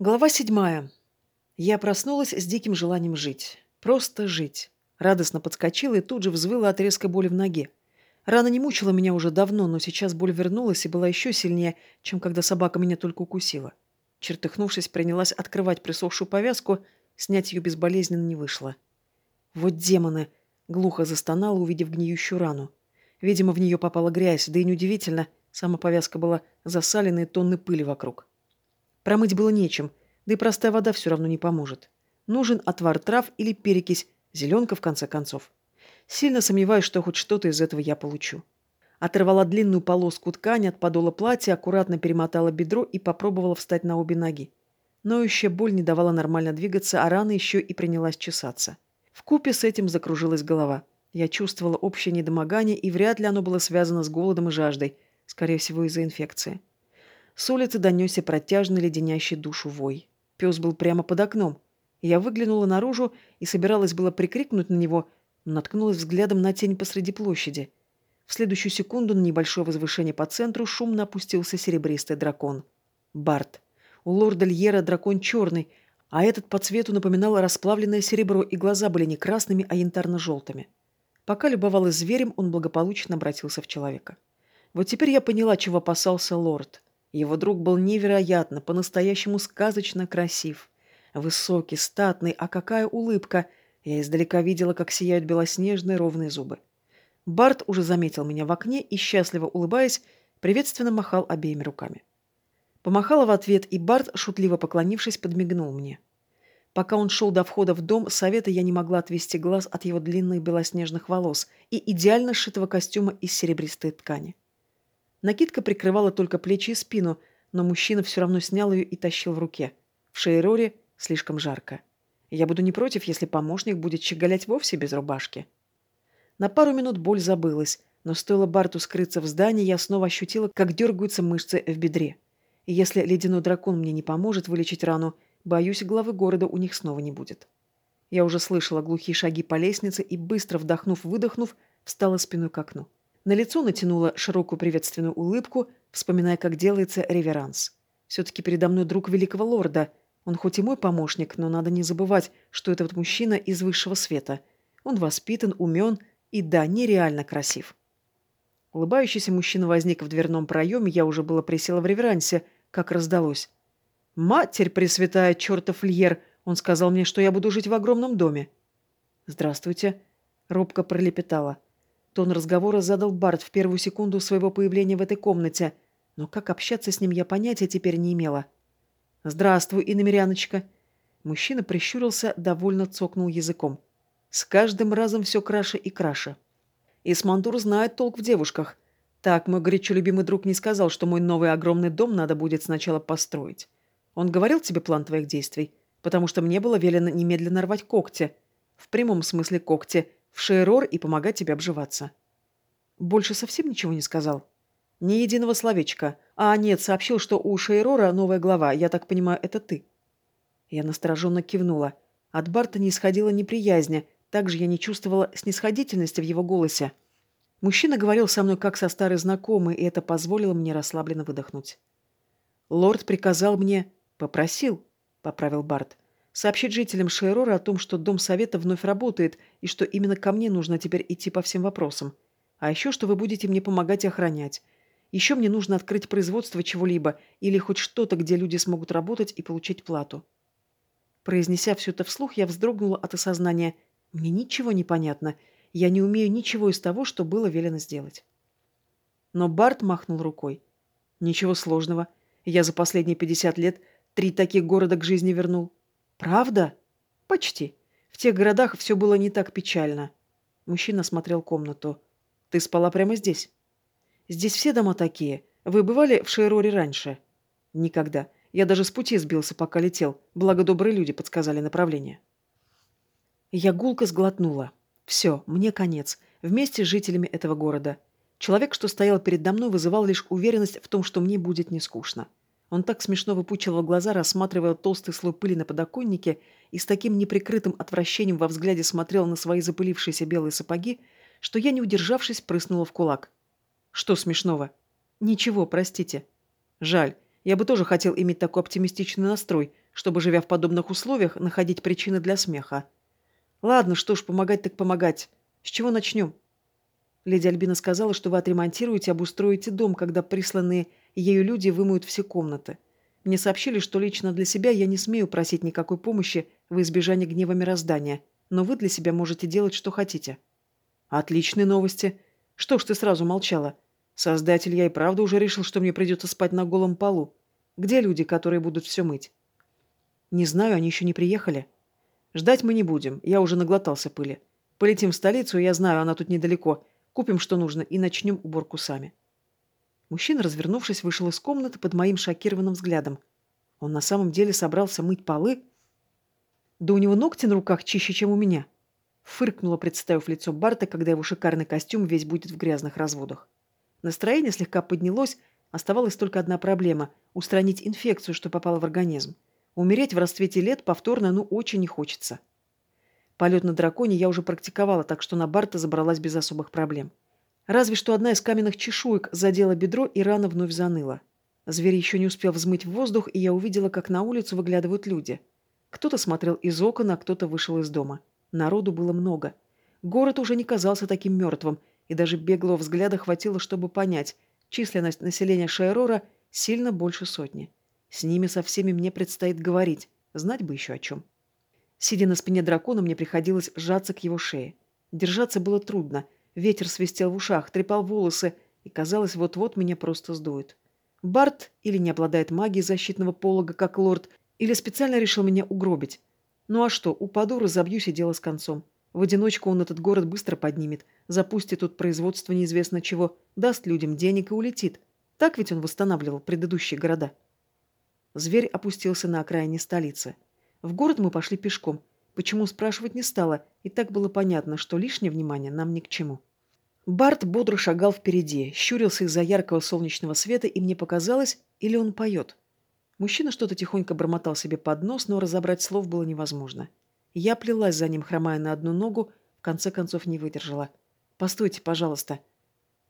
Глава седьмая. Я проснулась с диким желанием жить. Просто жить. Радостно подскочила и тут же взвыла от резкой боли в ноге. Рана не мучила меня уже давно, но сейчас боль вернулась и была еще сильнее, чем когда собака меня только укусила. Чертыхнувшись, принялась открывать присохшую повязку, снять ее безболезненно не вышло. «Вот демоны!» — глухо застонала, увидев гниющую рану. Видимо, в нее попала грязь, да и неудивительно, сама повязка была засалена и тонны пыли вокруг. Промыть было нечем, да и простая вода все равно не поможет. Нужен отвар трав или перекись, зеленка в конце концов. Сильно сомневаюсь, что хоть что-то из этого я получу. Оторвала длинную полоску ткани от подола платья, аккуратно перемотала бедро и попробовала встать на обе ноги. Ноющая боль не давала нормально двигаться, а рана еще и принялась чесаться. В купе с этим закружилась голова. Я чувствовала общее недомогание, и вряд ли оно было связано с голодом и жаждой, скорее всего, из-за инфекции. С улицы донесся протяжный леденящий душу вой. Пес был прямо под окном. Я выглянула наружу и собиралась было прикрикнуть на него, но наткнулась взглядом на тень посреди площади. В следующую секунду на небольшое возвышение по центру шумно опустился серебристый дракон. Барт. У лорда Льера дракон черный, а этот по цвету напоминал расплавленное серебро, и глаза были не красными, а янтарно-желтыми. Пока любовалась зверем, он благополучно обратился в человека. Вот теперь я поняла, чего опасался лорд. Его друг был невероятно, по-настоящему сказочно красив. Высокий, статный, а какая улыбка! Я издалека видела, как сияют белоснежные ровные зубы. Барт уже заметил меня в окне и, счастливо улыбаясь, приветственно махал обеими руками. Помахала в ответ, и Барт, шутливо поклонившись, подмигнул мне. Пока он шел до входа в дом, совета я не могла отвести глаз от его длинных белоснежных волос и идеально сшитого костюма из серебристой ткани. Накидка прикрывала только плечи и спину, но мужчина все равно снял ее и тащил в руке. В Шейроре слишком жарко. Я буду не против, если помощник будет щеголять вовсе без рубашки. На пару минут боль забылась, но стоило Барту скрыться в здании, я снова ощутила, как дергаются мышцы в бедре. И если ледяной дракон мне не поможет вылечить рану, боюсь, главы города у них снова не будет. Я уже слышала глухие шаги по лестнице и, быстро вдохнув-выдохнув, встала спиной к окну. На лицо натянула широкую приветственную улыбку, вспоминая, как делается реверанс. Все-таки передо мной друг великого лорда. Он хоть и мой помощник, но надо не забывать, что этот мужчина из высшего света. Он воспитан, умен и, да, нереально красив. Улыбающийся мужчина возник в дверном проеме, я уже было присела в реверансе, как раздалось. «Матерь Пресвятая, чертов Льер!» Он сказал мне, что я буду жить в огромном доме. «Здравствуйте», — робко пролепетала. Тон разговора задал Барт в первую секунду своего появления в этой комнате, но как общаться с ним я понятия теперь не имела. «Здравствуй, иномеряночка!» Мужчина прищурился, довольно цокнул языком. «С каждым разом все краше и краше. Исмандур знает толк в девушках. Так, мой горячо любимый друг не сказал, что мой новый огромный дом надо будет сначала построить. Он говорил тебе план твоих действий? Потому что мне было велено немедленно рвать когти. В прямом смысле когти, в Шейрор и помогать тебе обживаться. Больше совсем ничего не сказал? Ни единого словечка. А, нет, сообщил, что у Шейрора новая глава. Я так понимаю, это ты. Я настороженно кивнула. От Барта не исходила неприязни. Также я не чувствовала снисходительности в его голосе. Мужчина говорил со мной как со старой знакомой, и это позволило мне расслабленно выдохнуть. «Лорд приказал мне...» «Попросил», — поправил Барт сообщить жителям Шейрора о том, что Дом Совета вновь работает и что именно ко мне нужно теперь идти по всем вопросам. А еще, что вы будете мне помогать охранять. Еще мне нужно открыть производство чего-либо или хоть что-то, где люди смогут работать и получать плату. Произнеся все это вслух, я вздрогнула от осознания. Мне ничего не понятно. Я не умею ничего из того, что было велено сделать. Но Барт махнул рукой. Ничего сложного. Я за последние 50 лет три таких города к жизни вернул. «Правда?» «Почти. В тех городах все было не так печально». Мужчина смотрел комнату. «Ты спала прямо здесь?» «Здесь все дома такие. Вы бывали в Шейроре раньше?» «Никогда. Я даже с пути сбился, пока летел. Благо добрые люди подсказали направление». Я гулко сглотнула. «Все, мне конец. Вместе с жителями этого города. Человек, что стоял передо мной, вызывал лишь уверенность в том, что мне будет не скучно. Он так смешно выпучивал глаза, рассматривая толстый слой пыли на подоконнике и с таким неприкрытым отвращением во взгляде смотрел на свои запылившиеся белые сапоги, что я, не удержавшись, прыснула в кулак. «Что смешного?» «Ничего, простите». «Жаль. Я бы тоже хотел иметь такой оптимистичный настрой, чтобы, живя в подобных условиях, находить причины для смеха. Ладно, что ж, помогать так помогать. С чего начнем? Леди Альбина сказала, что вы отремонтируете, обустроите дом, когда присланные ею люди вымоют все комнаты. Мне сообщили, что лично для себя я не смею просить никакой помощи в избежание гнева мироздания, но вы для себя можете делать, что хотите. Отличные новости. Что ж ты сразу молчала? Создатель, я и правда уже решил, что мне придется спать на голом полу. Где люди, которые будут все мыть? Не знаю, они еще не приехали. Ждать мы не будем, я уже наглотался пыли. Полетим в столицу, я знаю, она тут недалеко. Купим, что нужно, и начнем уборку сами. Мужчина, развернувшись, вышел из комнаты под моим шокированным взглядом. Он на самом деле собрался мыть полы? Да у него ногти на руках чище, чем у меня. Фыркнула, представив лицо Барта, когда его шикарный костюм весь будет в грязных разводах. Настроение слегка поднялось, оставалась только одна проблема – устранить инфекцию, что попала в организм. Умереть в расцвете лет повторно ну очень не хочется. Полет на драконе я уже практиковала, так что на Барта забралась без особых проблем. Разве что одна из каменных чешуек задела бедро, и рана вновь заныла. Зверь еще не успел взмыть в воздух, и я увидела, как на улицу выглядывают люди. Кто-то смотрел из окон, а кто-то вышел из дома. Народу было много. Город уже не казался таким мертвым, и даже беглого взгляда хватило, чтобы понять, численность населения Шайрора сильно больше сотни. С ними со всеми мне предстоит говорить, знать бы еще о чем. Сидя на спине дракона, мне приходилось сжаться к его шее. Держаться было трудно. Ветер свистел в ушах, трепал волосы, и казалось, вот-вот меня просто сдует. Барт или не обладает магией защитного полога, как лорд, или специально решил меня угробить. Ну а что, упаду, разобьюсь и дело с концом. В одиночку он этот город быстро поднимет, запустит тут производство неизвестно чего, даст людям денег и улетит. Так ведь он восстанавливал предыдущие города. Зверь опустился на окраине столицы. В город мы пошли пешком. Почему, спрашивать не стало, и так было понятно, что лишнее внимание нам ни к чему. Барт бодро шагал впереди, щурился из-за яркого солнечного света, и мне показалось, или он поет. Мужчина что-то тихонько бормотал себе под нос, но разобрать слов было невозможно. Я плелась за ним, хромая на одну ногу, в конце концов не выдержала. «Постойте, пожалуйста».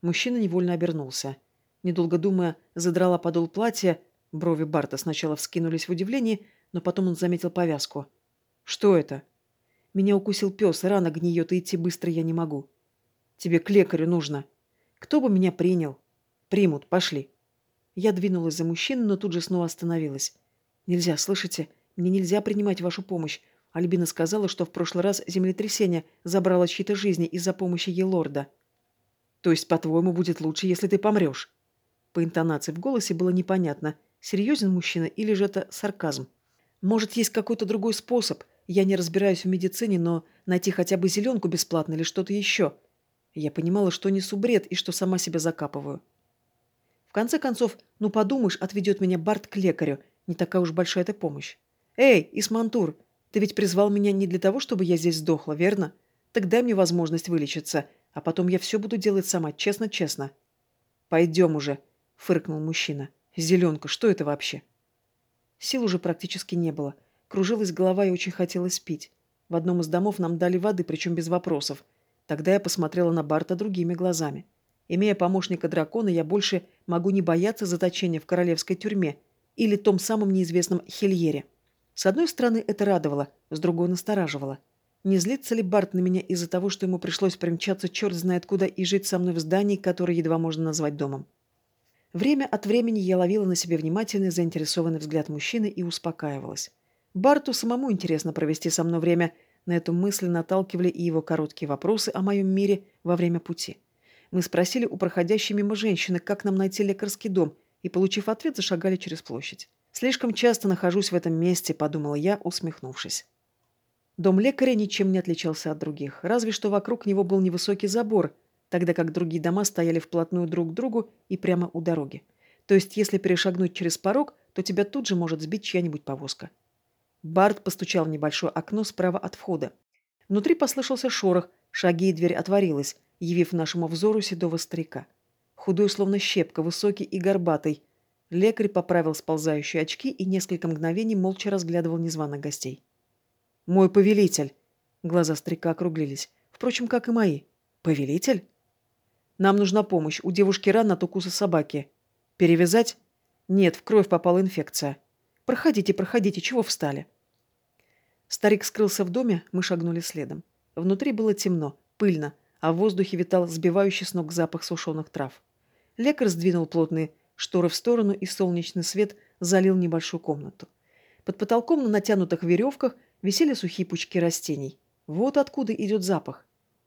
Мужчина невольно обернулся. Недолго думая, задрала подол платья. Брови Барта сначала вскинулись в удивлении, но потом он заметил повязку. «Что это?» «Меня укусил пес, рана гниет, и идти быстро я не могу». «Тебе к лекарю нужно». «Кто бы меня принял?» «Примут, пошли». Я двинулась за мужчиной, но тут же снова остановилась. «Нельзя, слышите? Мне нельзя принимать вашу помощь. Альбина сказала, что в прошлый раз землетрясение забрало чьи-то жизни из-за помощи Елорда. То есть, по-твоему, будет лучше, если ты помрешь? По интонации в голосе было непонятно, серьезен мужчина или же это сарказм. Может, есть какой-то другой способ? Я не разбираюсь в медицине, но найти хотя бы зеленку бесплатно или что-то еще. Я понимала, что несу бред и что сама себя закапываю. В конце концов, ну подумаешь, отведет меня Барт к лекарю. Не такая уж большая эта помощь. «Эй, Исмантур, ты ведь призвал меня не для того, чтобы я здесь сдохла, верно? Так дай мне возможность вылечиться, а потом я все буду делать сама, честно-честно». «Пойдем уже», — фыркнул мужчина. «Зеленка, что это вообще?» Сил уже практически не было. Кружилась голова и очень хотелось пить. В одном из домов нам дали воды, причем без вопросов. Тогда я посмотрела на Барта другими глазами. Имея помощника дракона, я больше могу не бояться заточения в королевской тюрьме или том самом неизвестном Хельере. С одной стороны, это радовало, с другой настораживало. Не злится ли Барт на меня из-за того, что ему пришлось примчаться черт знает куда и жить со мной в здании, которое едва можно назвать домом? Время от времени я ловила на себе внимательный, заинтересованный взгляд мужчины и успокаивалась. Барту самому интересно провести со мной время. На эту мысль наталкивали и его короткие вопросы о моем мире во время пути. Мы спросили у проходящей мимо женщины, как нам найти лекарский дом, и, получив ответ, зашагали через площадь. Слишком часто нахожусь в этом месте, подумала я, усмехнувшись. Дом лекаря ничем не отличался от других, разве что вокруг него был невысокий забор, тогда как другие дома стояли вплотную друг к другу и прямо у дороги. То есть, если перешагнуть через порог, то тебя тут же может сбить чья-нибудь повозка. Барт постучал в небольшое окно справа от входа. Внутри послышался шорох, шаги и дверь отворилась, явив нашему взору седого старика. Худой, словно щепка, высокий и горбатый – Лекарь поправил сползающие очки и несколько мгновений молча разглядывал незваных гостей. «Мой повелитель!» Глаза старика округлились. Впрочем, как и мои. «Повелитель?» «Нам нужна помощь. У девушки рана от укуса собаки. Перевязать?» «Нет, в кровь попала инфекция. Проходите, проходите, чего встали?» Старик скрылся в доме, мы шагнули следом. Внутри было темно, пыльно, а в воздухе витал сбивающий с ног запах сушеных трав. Лекарь сдвинул плотные шторы в сторону, и солнечный свет залил небольшую комнату. Под потолком на натянутых веревках висели сухие пучки растений. Вот откуда идет запах.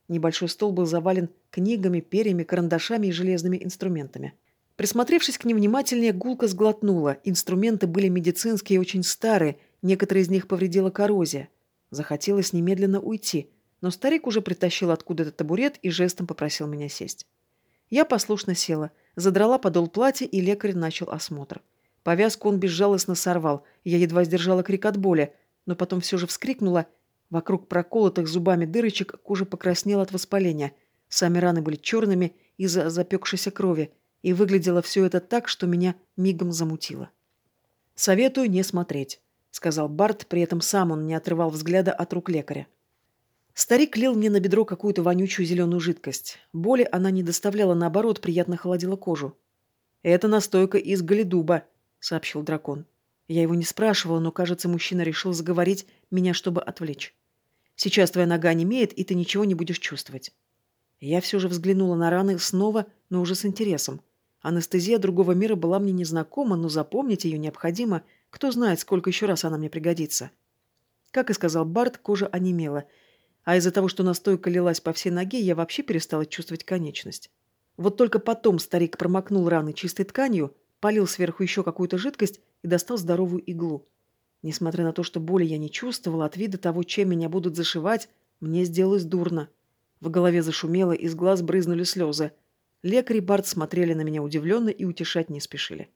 Небольшой стол был завален книгами, перьями, карандашами и железными инструментами. Присмотревшись к ним внимательнее, гулко сглотнула. Инструменты были медицинские и очень старые, некоторые из них повредила коррозия. Захотелось немедленно уйти, но старик уже притащил откуда-то табурет и жестом попросил меня сесть. Я послушно села, задрала подол платья, и лекарь начал осмотр. Повязку он безжалостно сорвал, я едва сдержала крик от боли, но потом все же вскрикнула. Вокруг проколотых зубами дырочек кожа покраснела от воспаления. Сами раны были черными из-за запекшейся крови, и выглядело все это так, что меня мигом замутило. «Советую не смотреть», — сказал Барт, при этом сам он не отрывал взгляда от рук лекаря. Старик лил мне на бедро какую-то вонючую зеленую жидкость. Боли она не доставляла, наоборот, приятно холодила кожу. «Это настойка из галидуба», — сообщил дракон. Я его не спрашивала, но, кажется, мужчина решил заговорить меня, чтобы отвлечь. «Сейчас твоя нога немеет, и ты ничего не будешь чувствовать». Я все же взглянула на раны снова, но уже с интересом. Анестезия другого мира была мне незнакома, но запомнить ее необходимо. Кто знает, сколько еще раз она мне пригодится. Как и сказал Барт, кожа онемела. А из-за того, что настойка лилась по всей ноге, я вообще перестала чувствовать конечность. Вот только потом старик промокнул раны чистой тканью, полил сверху еще какую-то жидкость и достал здоровую иглу. Несмотря на то, что боли я не чувствовала, от вида того, чем меня будут зашивать, мне сделалось дурно. В голове зашумело, из глаз брызнули слезы. Лекарь и Барт смотрели на меня удивленно и утешать не спешили.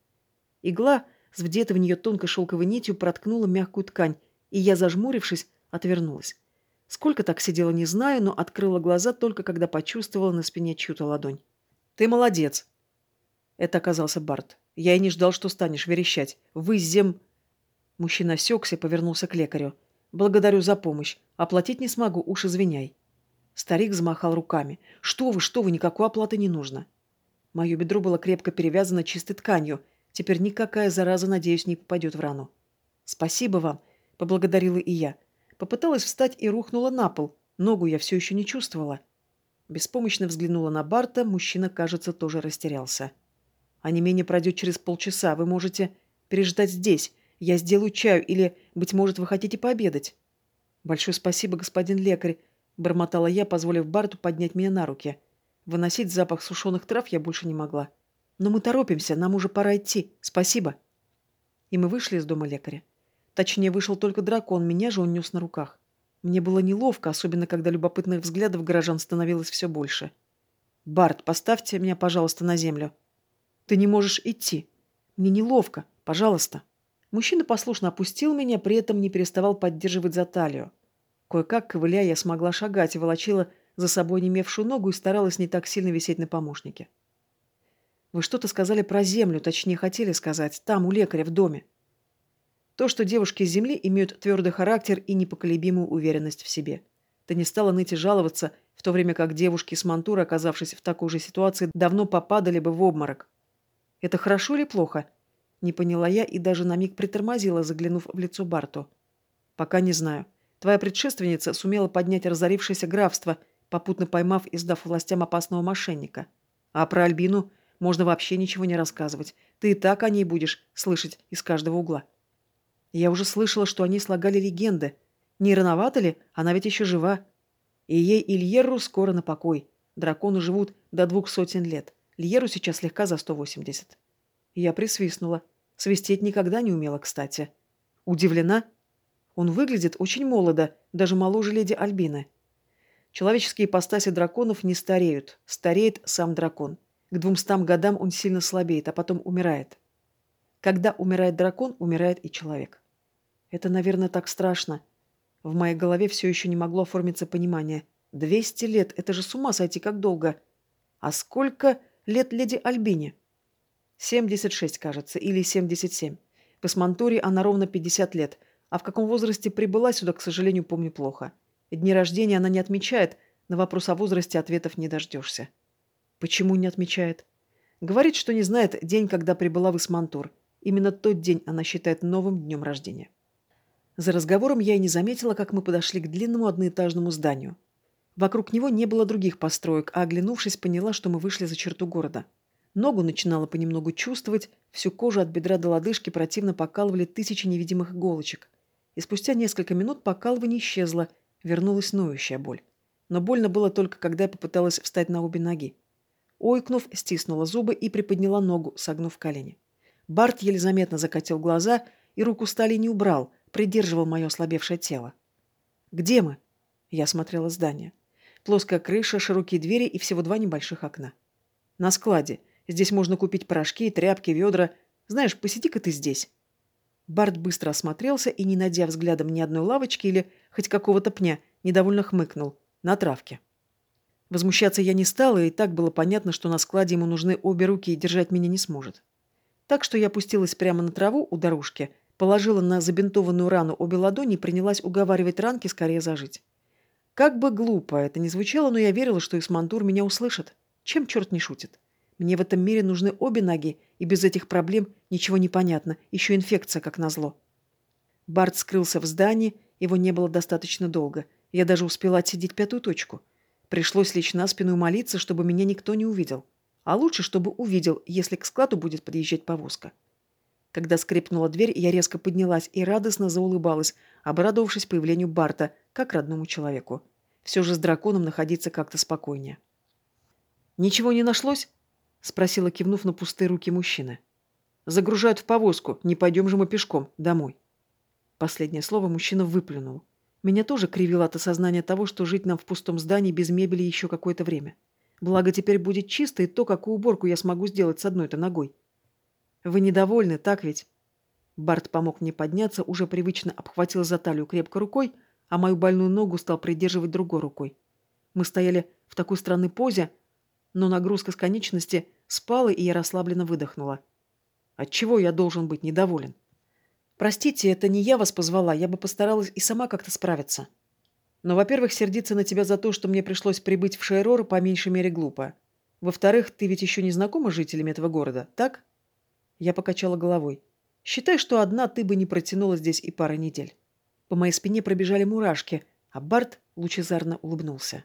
Игла с вдетой в нее тонкой шелковой нитью проткнула мягкую ткань, и я, зажмурившись, отвернулась. Сколько так сидела, не знаю, но открыла глаза только когда почувствовала на спине чью-то ладонь. «Ты молодец!» Это оказался Барт. Я и не ждал, что станешь верещать. Вы зем...» Мужчина осекся и повернулся к лекарю. «Благодарю за помощь. Оплатить не смогу, уж извиняй». Старик замахал руками. «Что вы, что вы, никакой оплаты не нужно». Мое бедро было крепко перевязано чистой тканью. Теперь никакая зараза, надеюсь, не попадет в рану. «Спасибо вам», — поблагодарила и я. Попыталась встать и рухнула на пол. Ногу я все еще не чувствовала. Беспомощно взглянула на Барта, мужчина, кажется, тоже растерялся. А не менее пройдет через полчаса. Вы можете переждать здесь. Я сделаю чаю или, быть может, вы хотите пообедать. Большое спасибо, господин лекарь, бормотала я, позволив Барту поднять меня на руки. Выносить запах сушеных трав я больше не могла. Но мы торопимся, нам уже пора идти. Спасибо. И мы вышли из дома лекаря. Точнее, вышел только дракон, меня же он нес на руках. Мне было неловко, особенно когда любопытных взглядов горожан становилось все больше. «Барт, поставьте меня, пожалуйста, на землю», ты не можешь идти. Мне неловко. Пожалуйста». Мужчина послушно опустил меня, при этом не переставал поддерживать за талию. Кое-как, ковыляя, я смогла шагать волочила за собой немевшую ногу и старалась не так сильно висеть на помощнике. «Вы что-то сказали про землю, точнее, хотели сказать, там, у лекаря, в доме». То, что девушки из земли имеют твердый характер и непоколебимую уверенность в себе. Ты не стала ныть и жаловаться, в то время как девушки с Мантуры, оказавшись в такой же ситуации, давно попадали бы в обморок. Это хорошо или плохо? Не поняла я и даже на миг притормозила, заглянув в лицо Барту. Пока не знаю. Твоя предшественница сумела поднять разорившееся графство, попутно поймав и сдав властям опасного мошенника. А про Альбину можно вообще ничего не рассказывать. Ты и так о ней будешь слышать из каждого угла. Я уже слышала, что они слагали легенды. Не рановато ли? Она ведь еще жива. И ей и Льерру скоро на покой. Драконы живут до двух сотен лет. Льеру сейчас слегка за 180. Я присвистнула. Свистеть никогда не умела, кстати. Удивлена? Он выглядит очень молодо, даже моложе леди Альбины. Человеческие ипостаси драконов не стареют. Стареет сам дракон. К двумстам годам он сильно слабеет, а потом умирает. Когда умирает дракон, умирает и человек. Это, наверное, так страшно. В моей голове все еще не могло оформиться понимание. Двести лет, это же с ума сойти, как долго. А сколько лет леди Альбине? 76, кажется, или 77. В Эсмантуре она ровно 50 лет, а в каком возрасте прибыла сюда, к сожалению, помню плохо. Дни рождения она не отмечает, на вопрос о возрасте ответов не дождешься. Почему не отмечает? Говорит, что не знает день, когда прибыла в Исмантур. Именно тот день она считает новым днем рождения. За разговором я и не заметила, как мы подошли к длинному одноэтажному зданию. Вокруг него не было других построек, а оглянувшись, поняла, что мы вышли за черту города. Ногу начинала понемногу чувствовать, всю кожу от бедра до лодыжки противно покалывали тысячи невидимых иголочек. И спустя несколько минут покалывание исчезло, вернулась ноющая боль. Но больно было только, когда я попыталась встать на обе ноги. Ойкнув, стиснула зубы и приподняла ногу, согнув колени. Барт еле заметно закатил глаза и руку Стали не убрал, придерживал мое ослабевшее тело. «Где мы?» Я смотрела здание. Плоская крыша, широкие двери и всего два небольших окна. «На складе. Здесь можно купить порошки, тряпки, ведра. Знаешь, посиди-ка ты здесь». Барт быстро осмотрелся и, не найдя взглядом ни одной лавочки или хоть какого-то пня, недовольно хмыкнул. На травке. Возмущаться я не стала, и так было понятно, что на складе ему нужны обе руки и держать меня не сможет. Так что я опустилась прямо на траву у дорожки, положила на забинтованную рану обе ладони и принялась уговаривать ранки скорее зажить. Как бы глупо это ни звучало, но я верила, что Исмантур меня услышит. Чем черт не шутит? Мне в этом мире нужны обе ноги, и без этих проблем ничего не понятно. Еще инфекция, как назло. Барт скрылся в здании, его не было достаточно долго. Я даже успела отсидеть пятую точку. Пришлось лечь на спину и молиться, чтобы меня никто не увидел. А лучше, чтобы увидел, если к складу будет подъезжать повозка. Когда скрипнула дверь, я резко поднялась и радостно заулыбалась, обрадовавшись появлению Барта, как родному человеку. Все же с драконом находиться как-то спокойнее. «Ничего не нашлось?» — спросила, кивнув на пустые руки мужчины. «Загружают в повозку. Не пойдем же мы пешком. Домой». Последнее слово мужчина выплюнул. Меня тоже кривило от осознания того, что жить нам в пустом здании без мебели еще какое-то время. Благо, теперь будет чисто, и то, какую уборку я смогу сделать с одной-то ногой. Вы недовольны, так ведь? Барт помог мне подняться, уже привычно обхватил за талию крепко рукой, а мою больную ногу стал придерживать другой рукой. Мы стояли в такой странной позе, но нагрузка с конечности спала, и я расслабленно выдохнула. Отчего я должен быть недоволен? Простите, это не я вас позвала, я бы постаралась и сама как-то справиться. Но, во-первых, сердиться на тебя за то, что мне пришлось прибыть в Шейрор, по меньшей мере глупо. Во-вторых, ты ведь еще не знакома с жителями этого города, так? Я покачала головой. Считай, что одна ты бы не протянула здесь и пары недель. По моей спине пробежали мурашки, а Барт лучезарно улыбнулся.